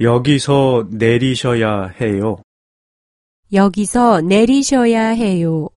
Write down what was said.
여기서 내리셔야 해요. 여기서 내리셔야 해요.